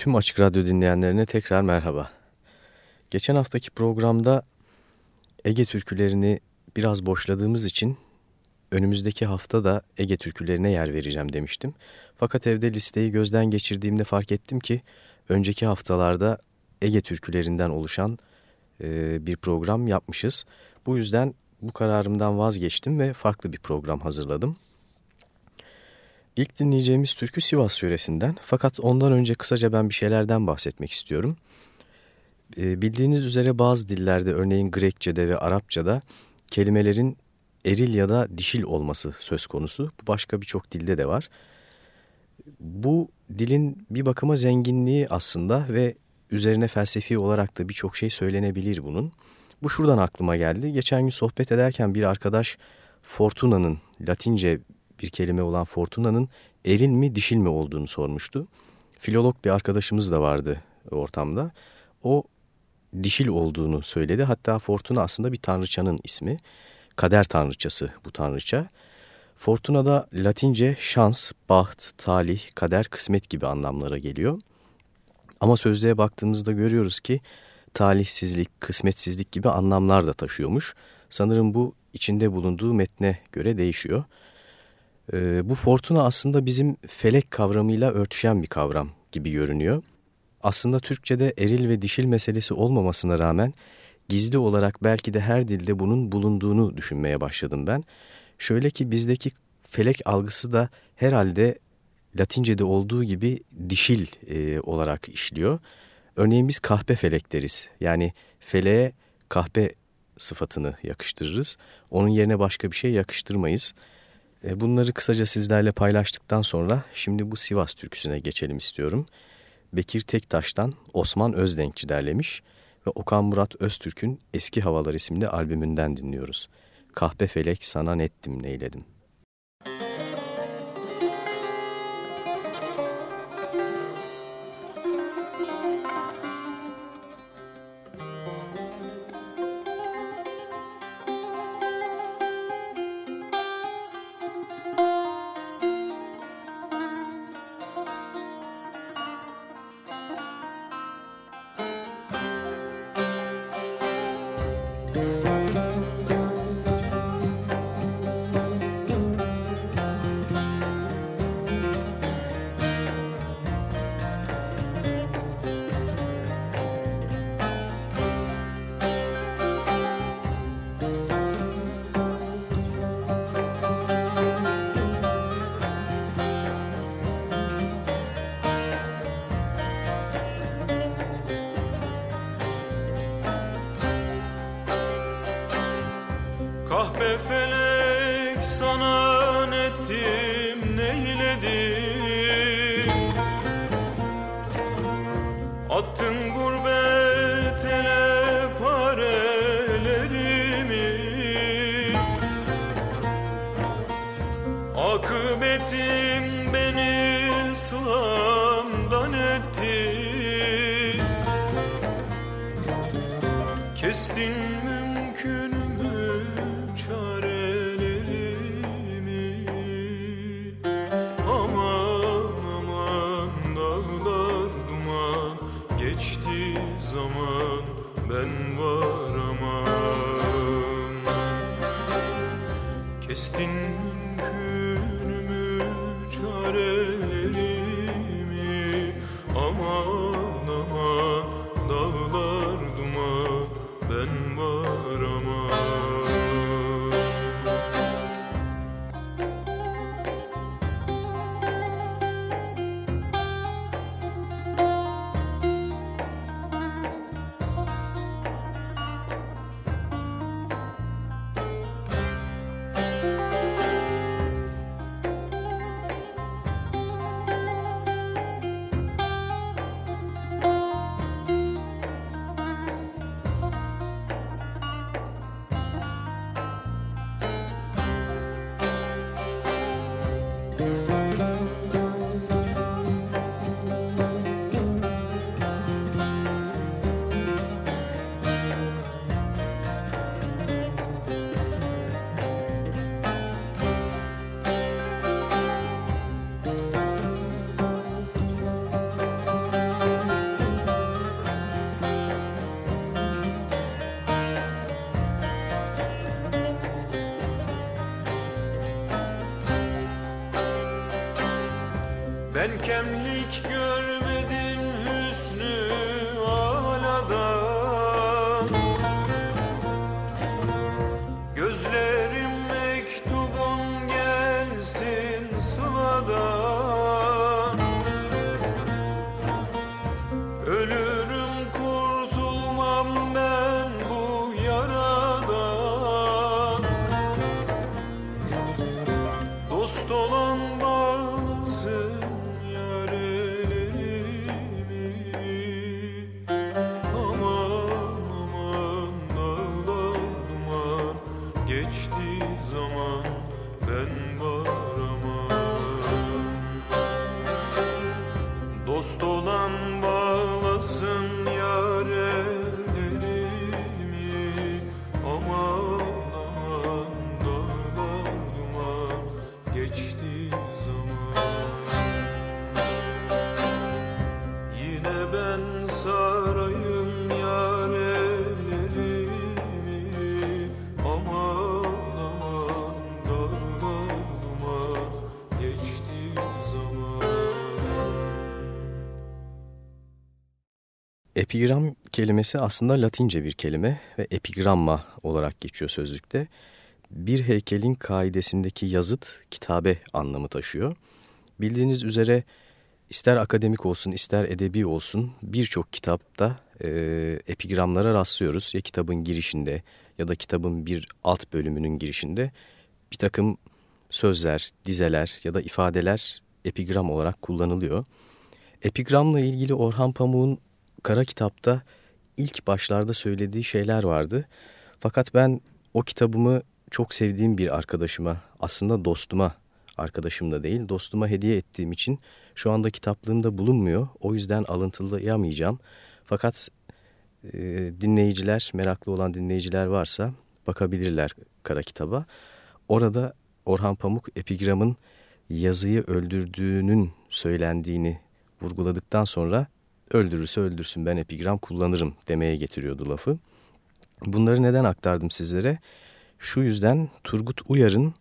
Tüm Açık Radyo dinleyenlerine tekrar merhaba. Geçen haftaki programda Ege türkülerini biraz boşladığımız için önümüzdeki hafta da Ege türkülerine yer vereceğim demiştim. Fakat evde listeyi gözden geçirdiğimde fark ettim ki önceki haftalarda Ege türkülerinden oluşan e, bir program yapmışız. Bu yüzden bu kararımdan vazgeçtim ve farklı bir program hazırladım. İlk dinleyeceğimiz türkü Sivas yöresinden fakat ondan önce kısaca ben bir şeylerden bahsetmek istiyorum. Ee, bildiğiniz üzere bazı dillerde örneğin Grekçe'de ve Arapça'da kelimelerin eril ya da dişil olması söz konusu. Bu başka birçok dilde de var. Bu dilin bir bakıma zenginliği aslında ve üzerine felsefi olarak da birçok şey söylenebilir bunun. Bu şuradan aklıma geldi. Geçen gün sohbet ederken bir arkadaş Fortuna'nın Latince bir kelime olan fortuna'nın eril mi dişil mi olduğunu sormuştu. Filolog bir arkadaşımız da vardı ortamda. O dişil olduğunu söyledi. Hatta Fortuna aslında bir tanrıçanın ismi. Kader tanrıçası bu tanrıça. Fortuna da Latince şans, baht, talih, kader, kısmet gibi anlamlara geliyor. Ama sözlüğe baktığımızda görüyoruz ki talihsizlik, kısmetsizlik gibi anlamlar da taşıyormuş. Sanırım bu içinde bulunduğu metne göre değişiyor. E, bu fortuna aslında bizim felek kavramıyla örtüşen bir kavram gibi görünüyor. Aslında Türkçe'de eril ve dişil meselesi olmamasına rağmen gizli olarak belki de her dilde bunun bulunduğunu düşünmeye başladım ben. Şöyle ki bizdeki felek algısı da herhalde Latince'de olduğu gibi dişil e, olarak işliyor. Örneğin biz kahpe felek deriz. Yani feleğe kahpe sıfatını yakıştırırız. Onun yerine başka bir şey yakıştırmayız. E, bunları kısaca sizlerle paylaştıktan sonra şimdi bu Sivas türküsüne geçelim istiyorum. Bekir Tektaş'tan Osman Özdenkçi derlemiş ve Okan Murat Öztürk'ün Eski Havalar isimli albümünden dinliyoruz. Kahpe felek sana nettim neyledim. didn't Görkemlik gör Epigram kelimesi aslında Latince bir kelime ve epigramma olarak geçiyor sözlükte. Bir heykelin kaidesindeki yazıt kitabe anlamı taşıyor. Bildiğiniz üzere ister akademik olsun ister edebi olsun birçok kitapta e, epigramlara rastlıyoruz. Ya kitabın girişinde ya da kitabın bir alt bölümünün girişinde bir takım sözler, dizeler ya da ifadeler epigram olarak kullanılıyor. Epigramla ilgili Orhan Pamuk'un Kara Kitap'ta ilk başlarda söylediği şeyler vardı. Fakat ben o kitabımı çok sevdiğim bir arkadaşıma, aslında dostuma, arkadaşım da değil, dostuma hediye ettiğim için şu anda kitaplığımda bulunmuyor. O yüzden alıntılayamayacağım. Fakat e, dinleyiciler, meraklı olan dinleyiciler varsa bakabilirler Kara Kitap'a. Orada Orhan Pamuk epigramın yazıyı öldürdüğünün söylendiğini vurguladıktan sonra öldürürse öldürsün ben epigram kullanırım demeye getiriyordu lafı. Bunları neden aktardım sizlere? Şu yüzden Turgut Uyar'ın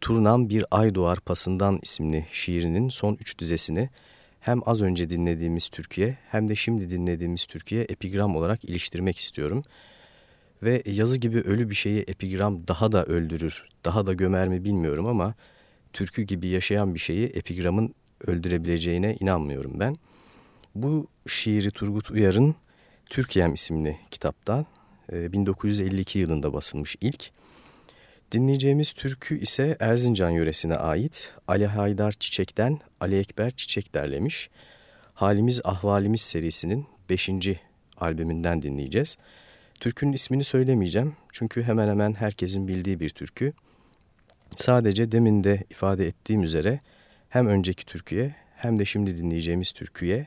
Turnam Bir Ay Doğar Pasından isimli şiirinin son üç dizesini hem az önce dinlediğimiz Türkiye hem de şimdi dinlediğimiz Türkiye epigram olarak iliştirmek istiyorum. Ve yazı gibi ölü bir şeyi epigram daha da öldürür, daha da gömer mi bilmiyorum ama türkü gibi yaşayan bir şeyi epigramın öldürebileceğine inanmıyorum ben. Bu şiiri Turgut Uyar'ın Türkiye'm isimli kitaptan 1952 e, yılında basılmış ilk. Dinleyeceğimiz türkü ise Erzincan yöresine ait Ali Haydar Çiçek'ten Ali Ekber Çiçek derlemiş. Halimiz Ahvalimiz serisinin 5. albümünden dinleyeceğiz. Türkünün ismini söylemeyeceğim çünkü hemen hemen herkesin bildiği bir türkü. Sadece demin de ifade ettiğim üzere hem önceki türküye hem de şimdi dinleyeceğimiz türküye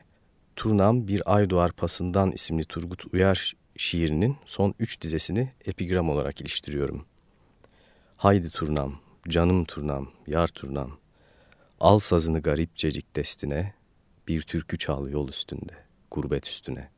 Turnam Bir Ay Doğar Pasından isimli Turgut Uyar şiirinin son üç dizesini epigram olarak iliştiriyorum. Haydi Turnam, canım Turnam, yar Turnam, al sazını garipcecik destine, bir türkü çal yol üstünde, gurbet üstüne.''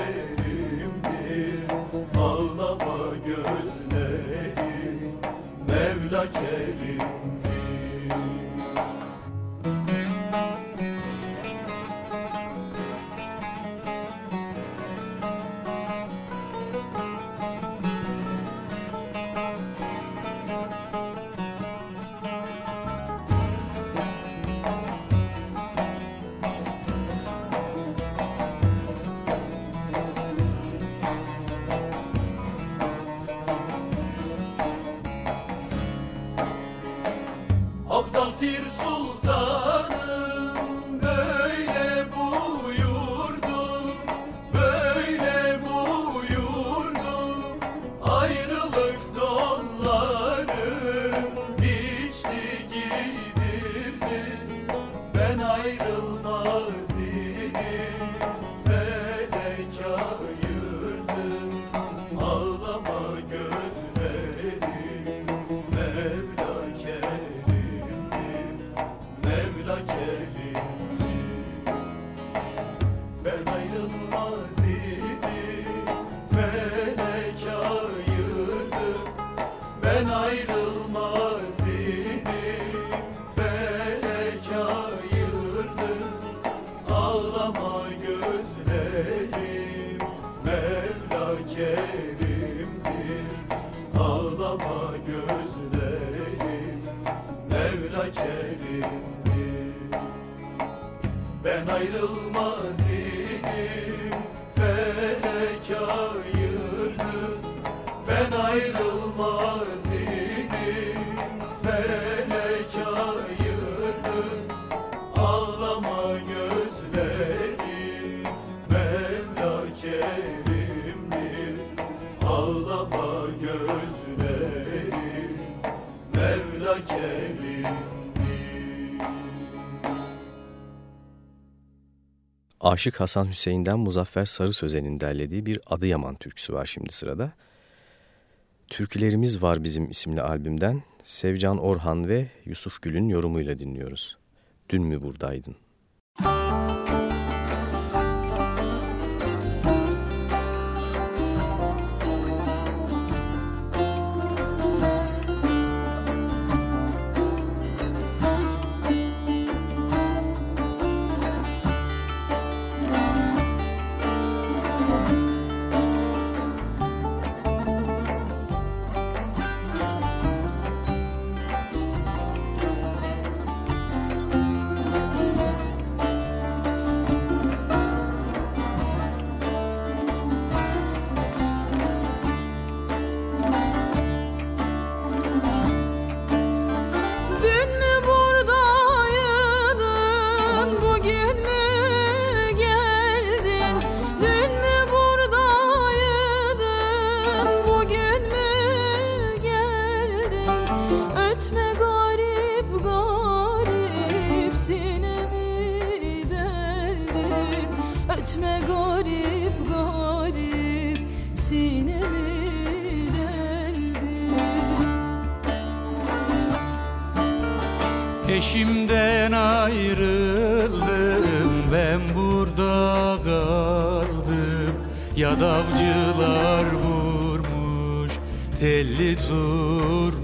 Amen. Ben ayrılmaz idim Felek ayırdı Ben ayrılmaz Aşık Hasan Hüseyin'den Muzaffer Sarı Sözen'in derlediği bir Adıyaman türküsü var şimdi sırada. Türkülerimiz var bizim isimli albümden Sevcan Orhan ve Yusuf Gül'ün yorumuyla dinliyoruz. Dün mü buradaydın? Etme garip garip sinemi derdim Ötme garip garip sinemi derdim Eşimden ayrıldım ben burada kaldım. Yadavcılar vurmuş telli tur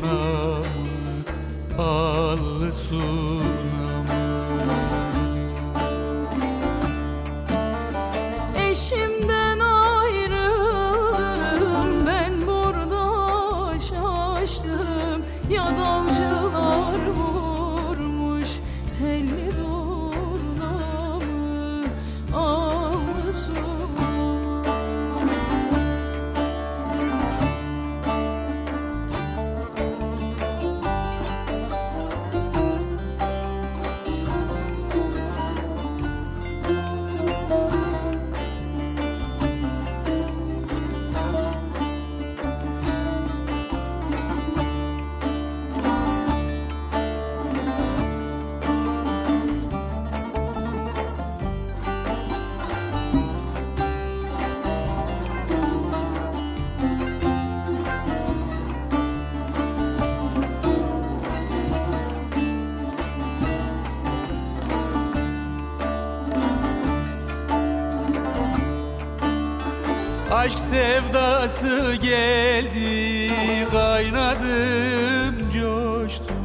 Aşk sevdası geldi kaynadım coştum.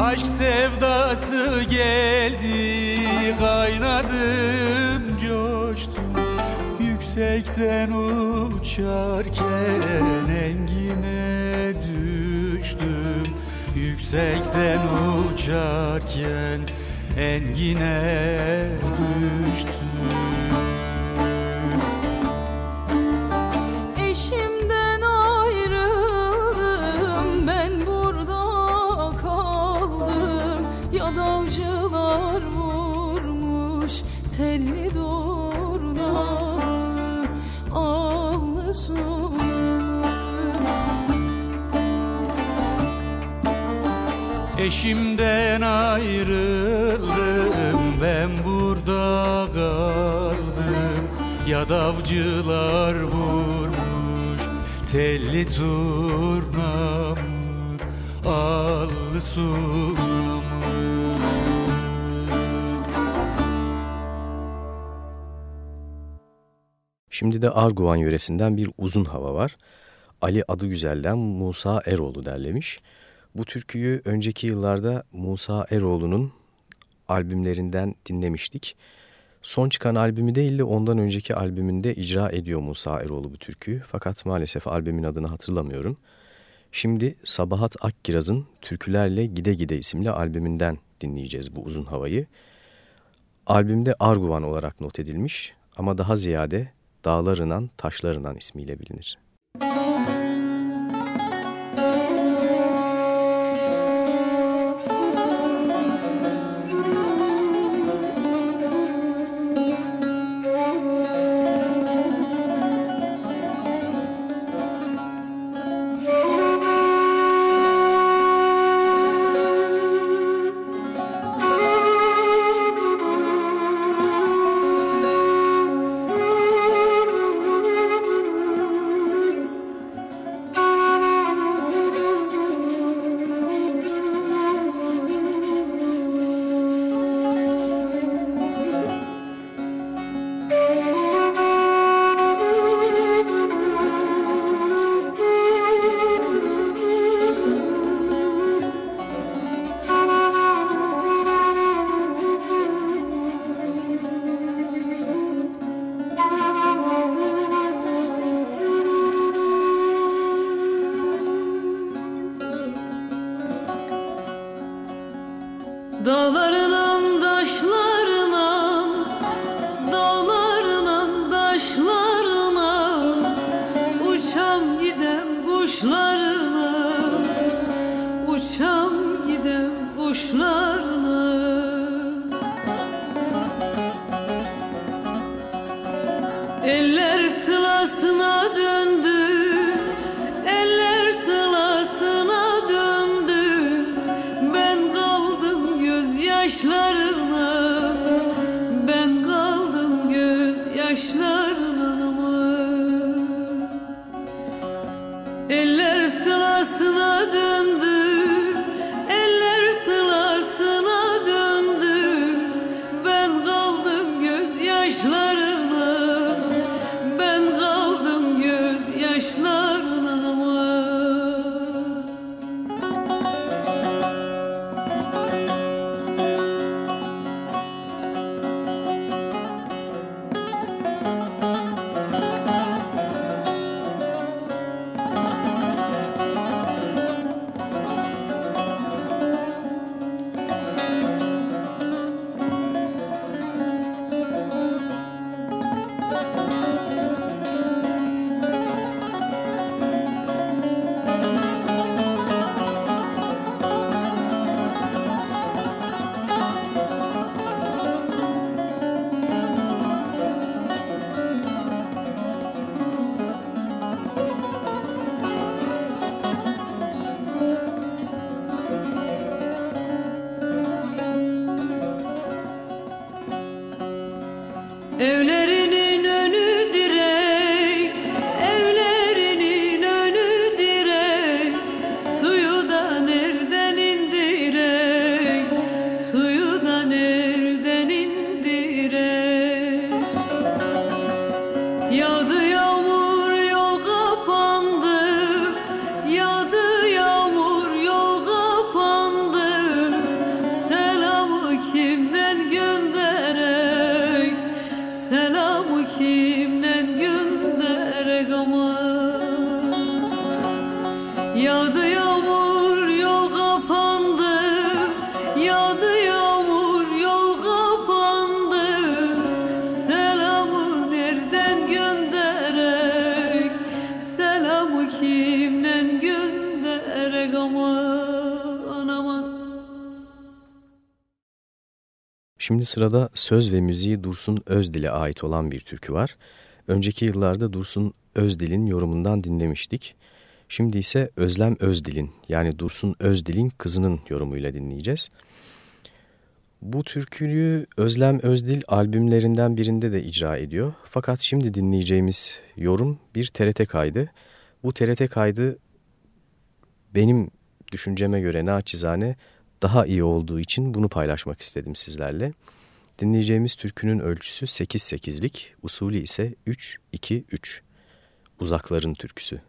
Aşk sevdası geldi kaynadım coştum. Yüksekten uçarken engine düştüm. Yüksekten uçarken engine düştüm Eşimden ayrıldım ben burada kaldım Yadavcılar vurmuş telli turnamı Allı Şimdi de Arguvan yöresinden bir uzun hava var. Ali adı güzelden Musa Eroğlu derlemiş. Bu türküyü önceki yıllarda Musa Eroğlu'nun albümlerinden dinlemiştik. Son çıkan albümü değil de ondan önceki albümünde icra ediyor Musa Eroğlu bu türküyü. Fakat maalesef albümün adını hatırlamıyorum. Şimdi Sabahat Akkiraz'ın Türkülerle Gide Gide isimli albümünden dinleyeceğiz bu uzun havayı. Albümde Arguvan olarak not edilmiş ama daha ziyade Dağlarınan Taşlarınan ismiyle bilinir. Şimdi sırada söz ve müziği Dursun Özdil'e ait olan bir türkü var. Önceki yıllarda Dursun Özdil'in yorumundan dinlemiştik. Şimdi ise Özlem Özdil'in yani Dursun Özdil'in kızının yorumuyla dinleyeceğiz. Bu türküyü Özlem Özdil albümlerinden birinde de icra ediyor. Fakat şimdi dinleyeceğimiz yorum bir TRT kaydı. Bu TRT kaydı benim düşünceme göre naçizane daha iyi olduğu için bunu paylaşmak istedim sizlerle. Dinleyeceğimiz türkünün ölçüsü 8-8'lik, usulü ise 3-2-3. Uzakların türküsü.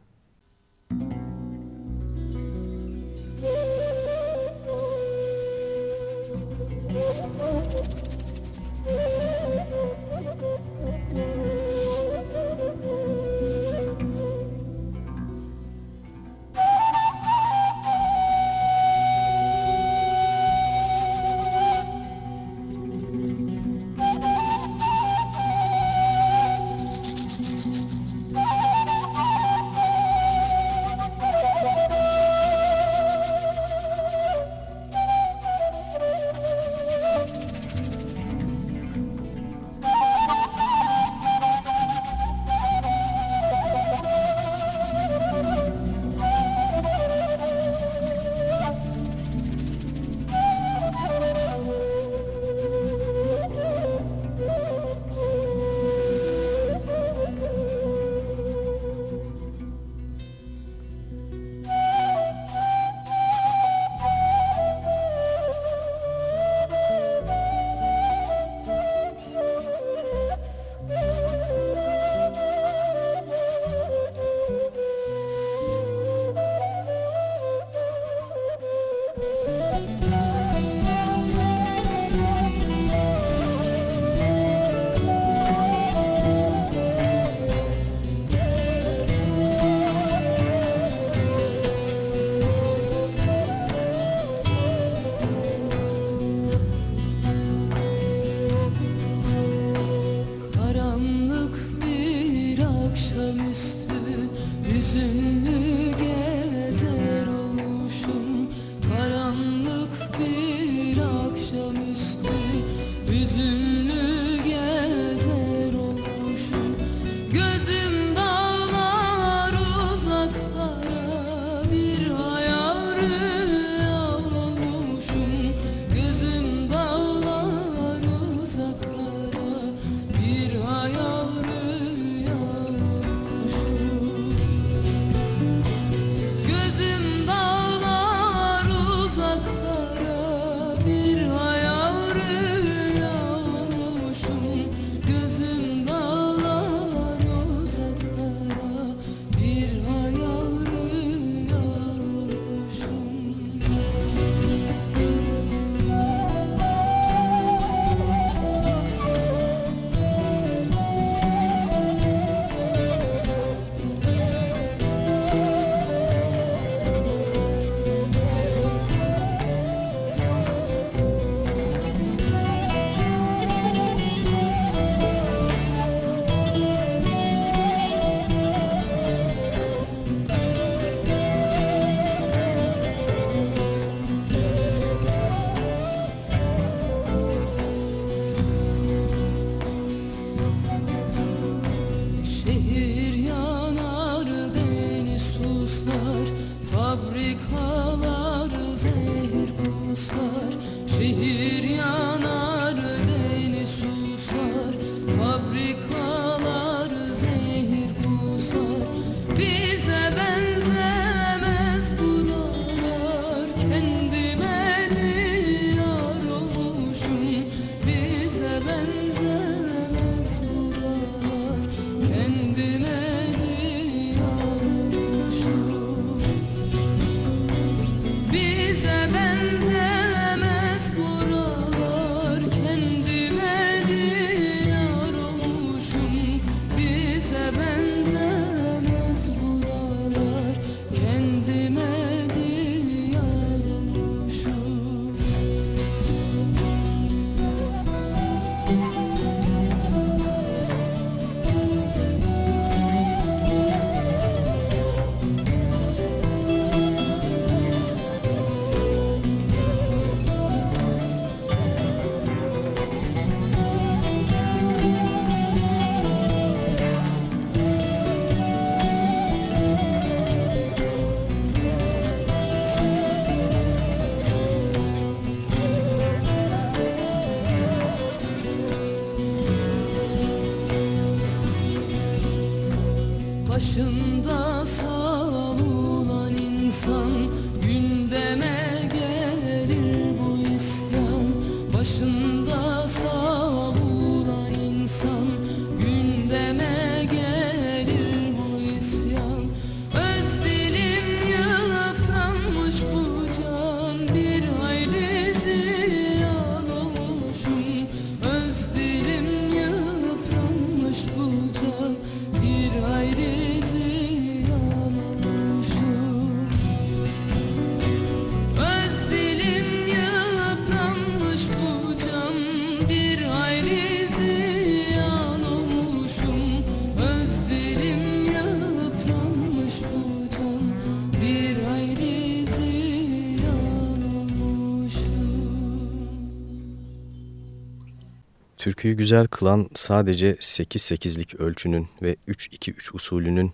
Türküyü güzel kılan sadece 8-8'lik ölçünün ve 3-2-3 usulünün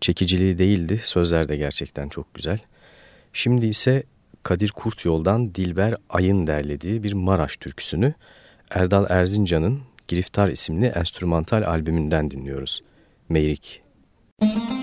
çekiciliği değildi. Sözler de gerçekten çok güzel. Şimdi ise Kadir Kurtyol'dan Dilber Ay'ın derlediği bir Maraş türküsünü Erdal Erzincan'ın Giriftar isimli enstrümantal albümünden dinliyoruz. Meyrik. Müzik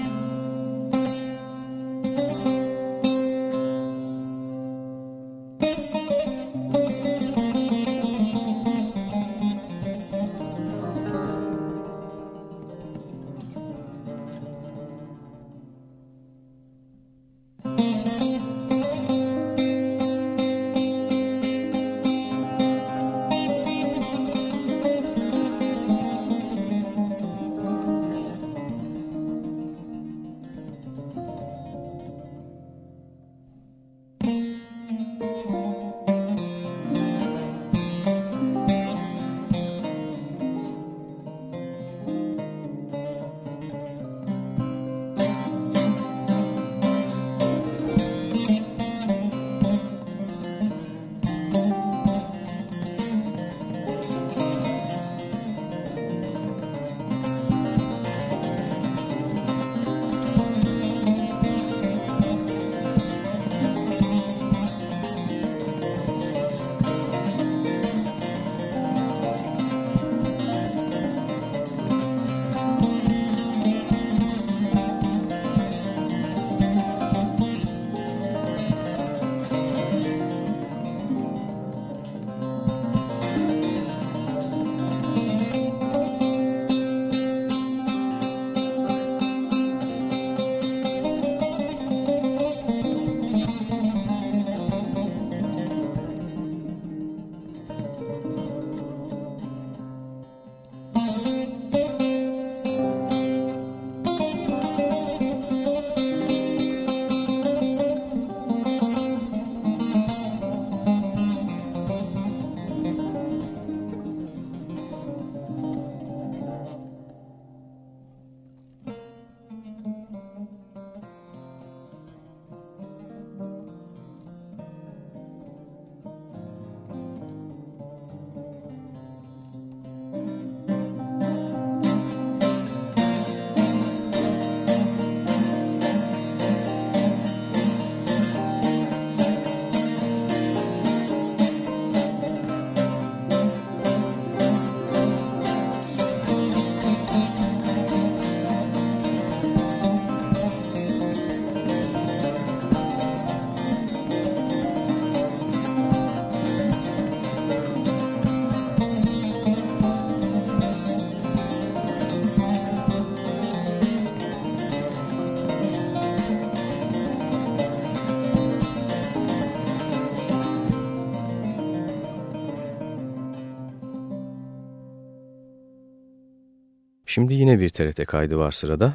Şimdi yine bir TRT kaydı var sırada.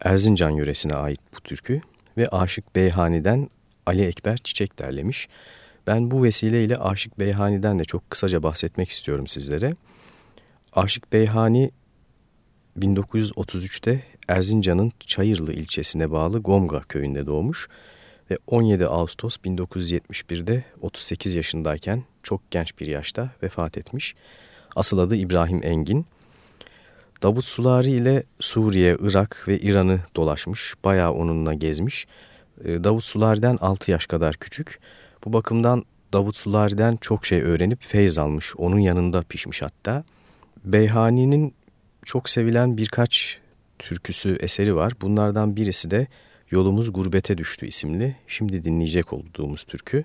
Erzincan yöresine ait bu türkü ve Aşık Beyhani'den Ali Ekber Çiçek derlemiş. Ben bu vesileyle Aşık Beyhani'den de çok kısaca bahsetmek istiyorum sizlere. Aşık Beyhani 1933'te Erzincan'ın Çayırlı ilçesine bağlı Gomga köyünde doğmuş ve 17 Ağustos 1971'de 38 yaşındayken çok genç bir yaşta vefat etmiş. Asıl adı İbrahim Engin. Davut Sulari ile Suriye, Irak ve İran'ı dolaşmış. Bayağı onunla gezmiş. Ee, Davut Sulari'den 6 yaş kadar küçük. Bu bakımdan Davut Sulari'den çok şey öğrenip feyz almış. Onun yanında pişmiş hatta. Beyhani'nin çok sevilen birkaç türküsü eseri var. Bunlardan birisi de Yolumuz Gurbete Düştü isimli. Şimdi dinleyecek olduğumuz türkü.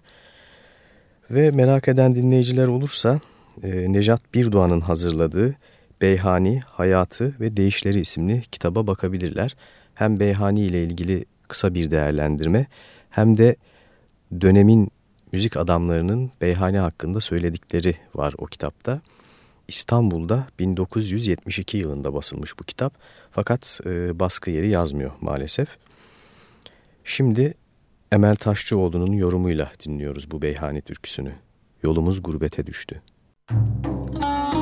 Ve merak eden dinleyiciler olursa e, Nejat Birdoğan'ın hazırladığı Beyhani, Hayatı ve Değişleri isimli kitaba bakabilirler. Hem Beyhani ile ilgili kısa bir değerlendirme hem de dönemin müzik adamlarının Beyhani hakkında söyledikleri var o kitapta. İstanbul'da 1972 yılında basılmış bu kitap fakat e, baskı yeri yazmıyor maalesef. Şimdi Emel Taşçıoğlu'nun yorumuyla dinliyoruz bu Beyhani türküsünü. Yolumuz gurbete düştü. Müzik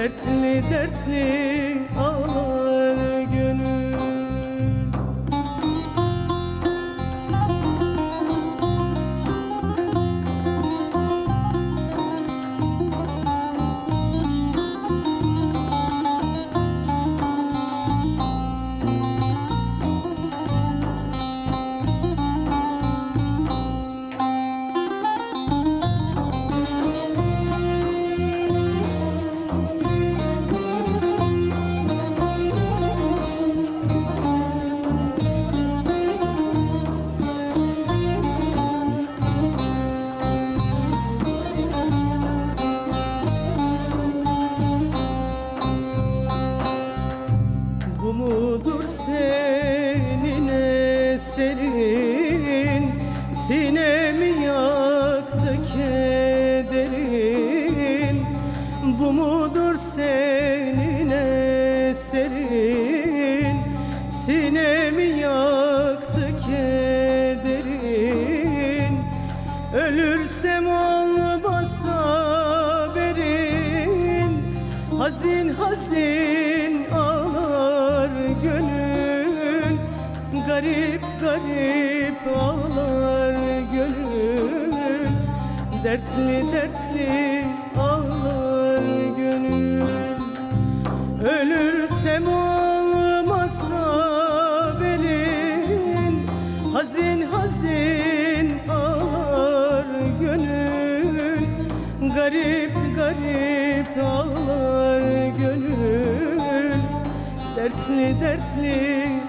dertli dertli. dertli dertli.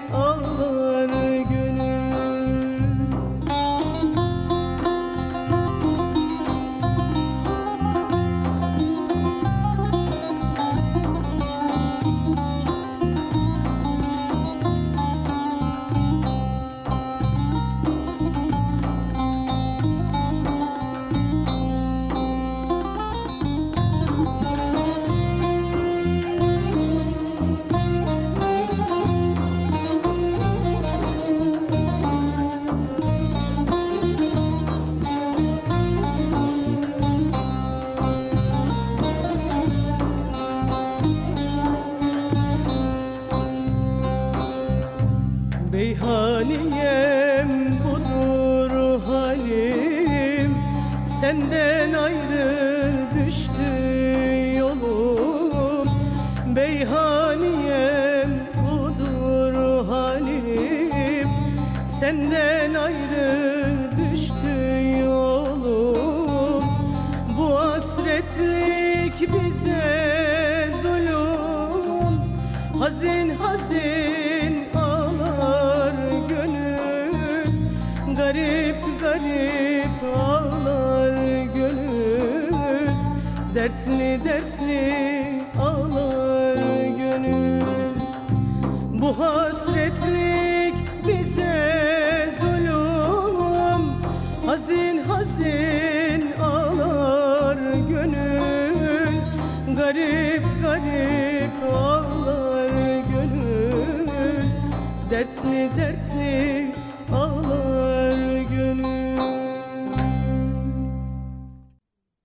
Hasretlik bize zulüm. Hazin hazin ağlar gönül. Garip garip ağlar gönül. Dertli dertli ağlar gönül.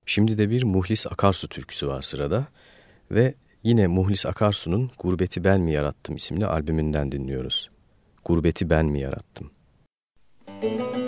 Şimdi de bir Muhlis Akarsu türküsü var sırada ve Yine Muhlis Akarsu'nun Gurbeti Ben Mi Yarattım isimli albümünden dinliyoruz. Gurbeti Ben Mi Yarattım? Müzik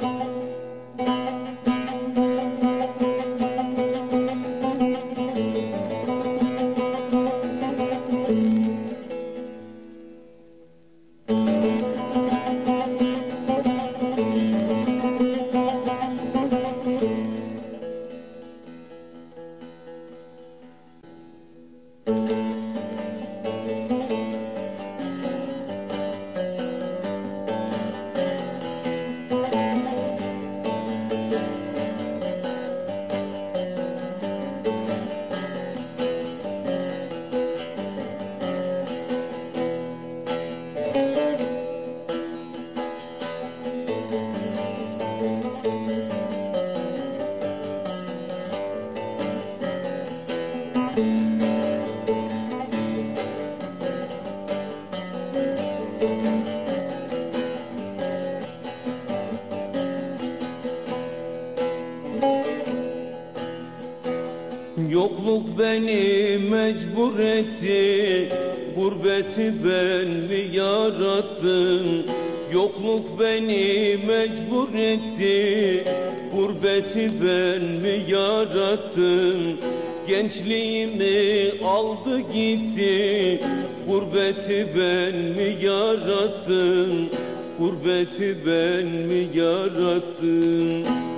Yokluk beni mecbur etti Gurbeti ben mi yarattım Yokluk beni mecbur etti Gurbeti ben mi yarattım Gençliğimi aldı gitti. Gurbeti ben mi yarattım Gurbeti ben mi yarattım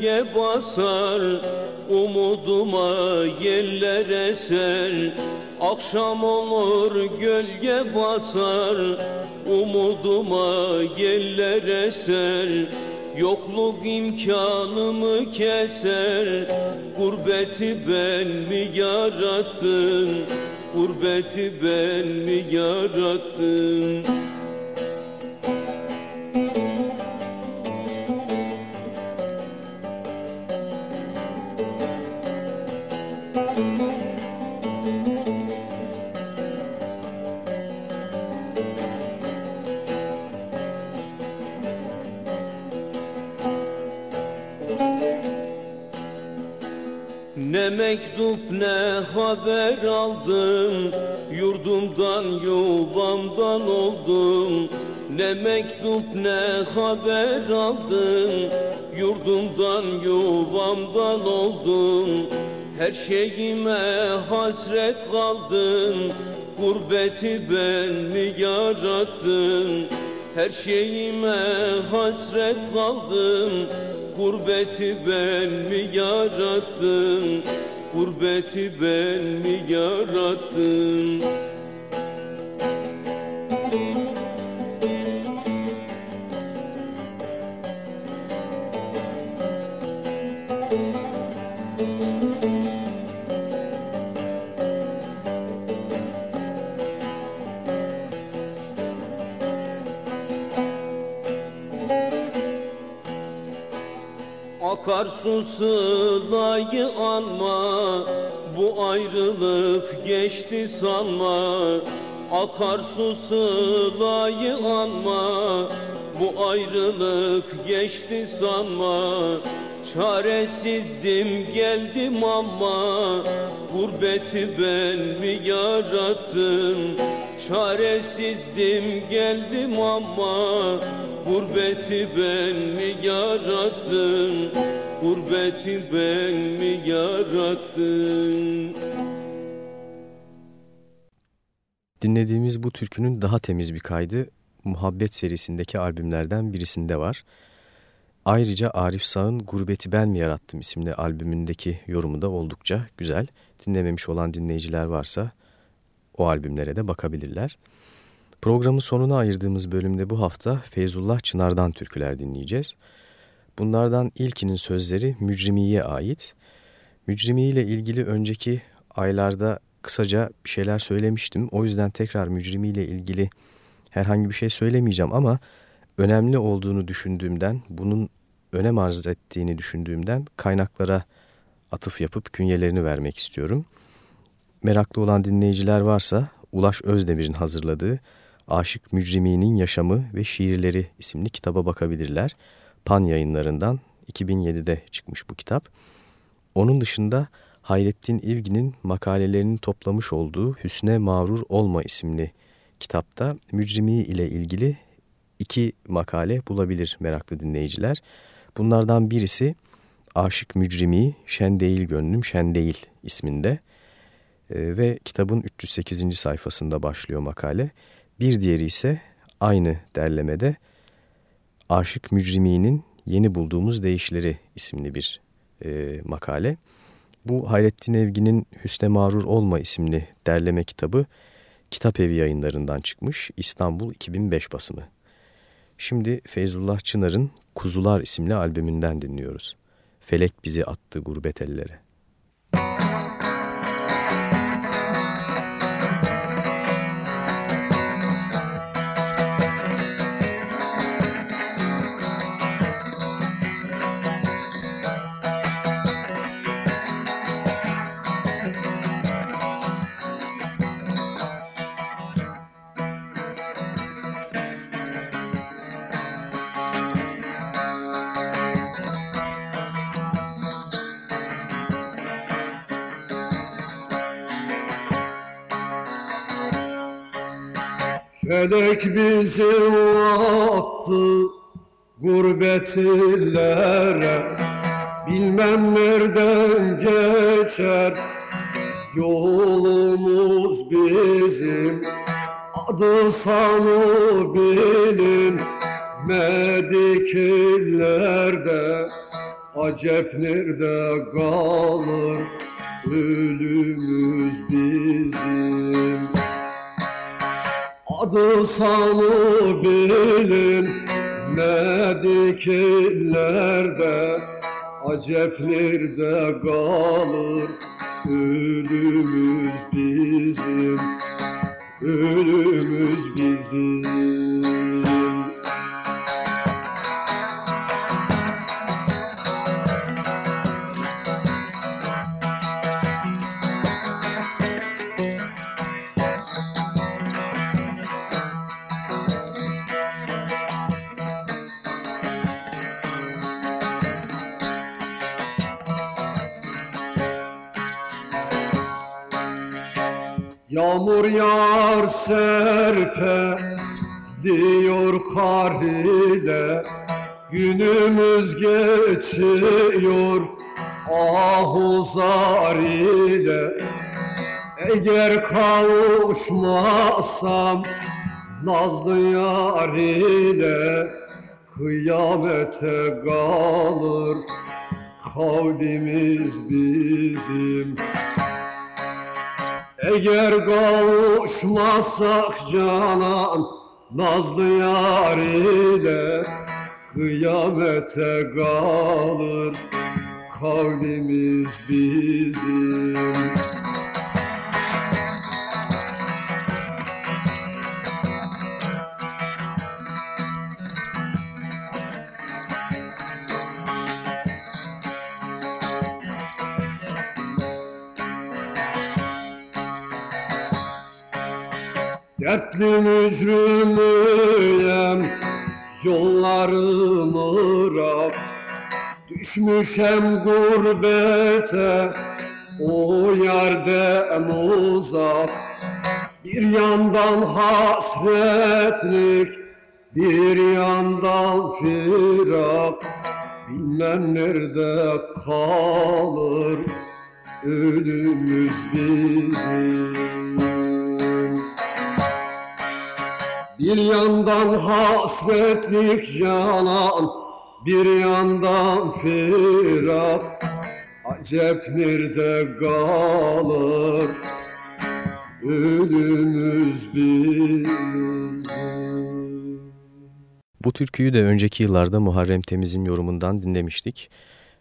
gölge basar Umuduma yeller eser Akşam olur gölge basar Umuduma yeller eser Yokluk imkanımı keser Gurbeti ben mi yarattım? Gurbeti ben mi yarattım haber aldım. Yurdumdan yuvamdan oldum. Ne mektup ne haber aldım. Yurdumdan yuvamdan oldum. Her şeyime hasret kaldım. Gurbeti ben mi yarattım? Her şeyime hasret kaldım. Gurbeti ben mi yarattım Gurbeti ben mi yarattım? Akarsu sılayı anma ayrılık geçti sanma. Akarsu sılayı anma. Bu ayrılık geçti sanma. Çaresizdim geldim ama. Gurbeti ben mi yarattım? Çaresizdim geldim ama. Gurbeti ben mi yarattım Gurbeti ben mi yarattım Dinlediğimiz bu türkünün daha temiz bir kaydı Muhabbet serisindeki albümlerden birisinde var. Ayrıca Arif Sağ'ın Gurbeti Ben Mi Yarattım isimli albümündeki yorumu da oldukça güzel. Dinlememiş olan dinleyiciler varsa o albümlere de bakabilirler. Programın sonuna ayırdığımız bölümde bu hafta Feyzullah Çınar'dan türküler dinleyeceğiz. Bunlardan ilkinin sözleri Mücrimi'ye ait. Mücrimi ile ilgili önceki aylarda kısaca bir şeyler söylemiştim. O yüzden tekrar Mücrimi ile ilgili herhangi bir şey söylemeyeceğim ama önemli olduğunu düşündüğümden, bunun önem arz ettiğini düşündüğümden kaynaklara atıf yapıp künyelerini vermek istiyorum. Meraklı olan dinleyiciler varsa Ulaş Özdemir'in hazırladığı Aşık Mücrimi'nin Yaşamı ve Şiirleri isimli kitaba bakabilirler. Pan yayınlarından 2007'de çıkmış bu kitap. Onun dışında Hayrettin İvgi'nin makalelerini toplamış olduğu Hüsne Mağrur Olma isimli kitapta Mücrimi ile ilgili iki makale bulabilir meraklı dinleyiciler. Bunlardan birisi Aşık Mücrimi Şen Değil Gönlüm Şen Değil isminde ee, ve kitabın 308. sayfasında başlıyor makale. Bir diğeri ise aynı derlemede Aşık Mücrimi'nin Yeni Bulduğumuz Değişleri isimli bir e, makale. Bu Hayrettin Evgi'nin Hüsne Marur Olma isimli derleme kitabı Kitap Evi yayınlarından çıkmış İstanbul 2005 basımı. Şimdi Feyzullah Çınar'ın Kuzular isimli albümünden dinliyoruz. Felek bizi attı gurbet ellere. Felek bizi attı gurbet illere. Bilmem nereden geçer yolumuz bizim. Adı sanı bilin medik illerde. Acep nerede kalır ölümüz bizim Adı sanı bilin medik illerde Acep nerede kalır. Ölümüz bizim. Ölümüz bizim Yağmur yağar serpe diyor kar ile. Günümüz geçiyor ah uzar ile. Eğer kavuşmazsam nazlı yar ile Kıyamete kalır kavlimiz bizim eğer kavuşmazsak canan Nazlı yar ile Kıyamete kalır. Kavlimiz bizim Dertli mücrümüyem Yollarım ırak Düşmüşem gurbete O yerden uzak. Bir yandan hasretlik Bir yandan firak Bilmem nerede kalır Ölümüz bizim Bir yandan hasretlik canan, bir yandan firak. Acep nerede kalır ölümüz bizim. Bu türküyü de önceki yıllarda Muharrem Temiz'in yorumundan dinlemiştik.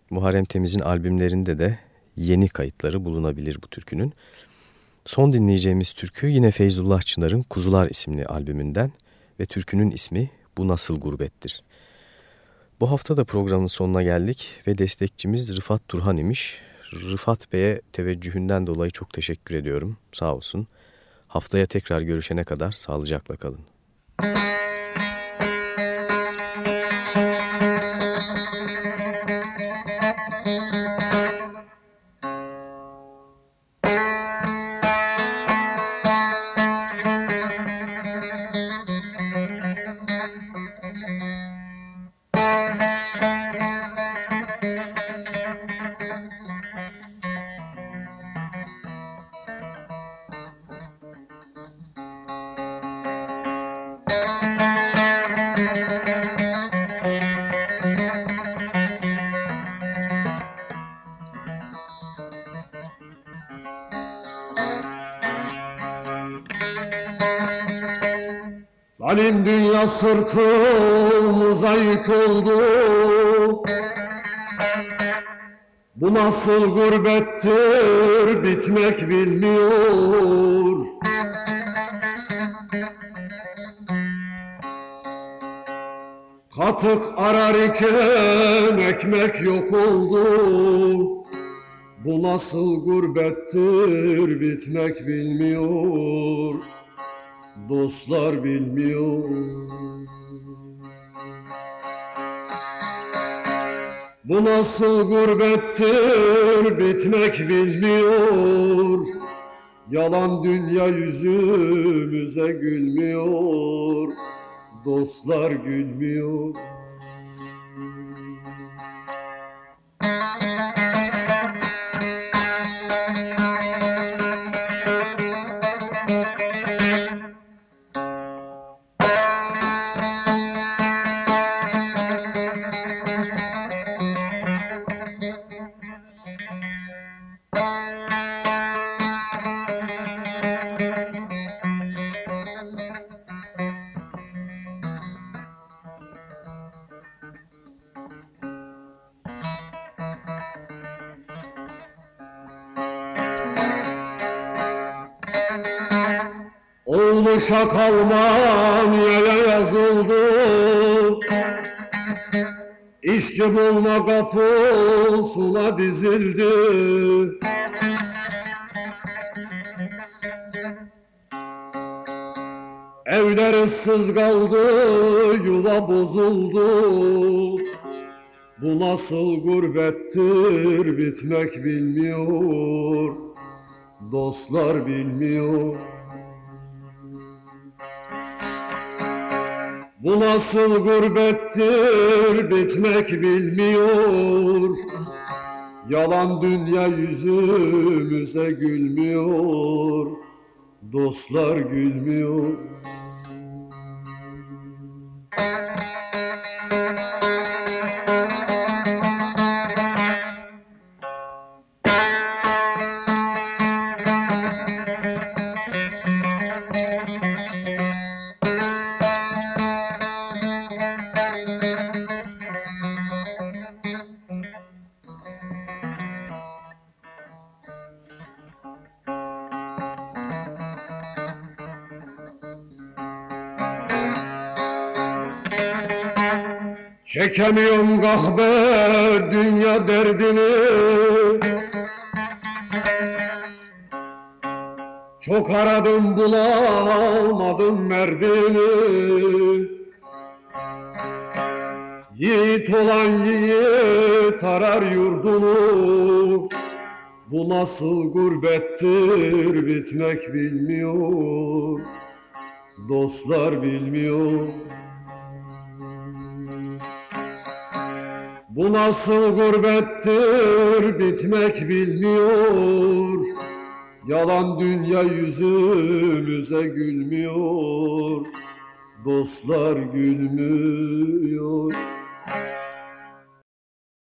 Muharrem Temiz'in albümlerinde de yeni kayıtları bulunabilir bu türkünün. Son dinleyeceğimiz türkü yine Feyzullah Çınar'ın Kuzular isimli albümünden ve türkünün ismi Bu Nasıl Gurbettir. Bu hafta da programın sonuna geldik ve destekçimiz Rıfat Turhan imiş. Rıfat Bey'e teveccühünden dolayı çok teşekkür ediyorum. Sağ olsun. Haftaya tekrar görüşene kadar sağlıcakla kalın. Zalim sırtımıza yük oldu. Bu nasıl gurbettir bitmek bilmiyor. Katık arar iken ekmek yok oldu. Bu nasıl gurbettir bitmek bilmiyor. Dostlar bilmiyor. Bu nasıl gurbettir bitmek bilmiyor. Yalan dünya yüzümüze gülmüyor Dostlar gülmüyor dizildi Evler ıssız kaldı, yuva bozuldu. Bu nasıl gurbettir bitmek bilmiyor. Dostlar bilmiyor. Bu nasıl gurbettir bitmek bilmiyor Yalan dünya yüzümüze gülmüyor Dostlar gülmüyor Çekemiyorum kahve dünya derdini. Çok aradım bulamadım merdini. Yiğit olan yiğit arar yurdunu. Bu nasıl gurbettir bitmek bilmiyor. Dostlar bilmiyor Bu nasıl gurbettir bitmek bilmiyor. Yalan dünya yüzümüze gülmüyor. Dostlar gülmüyor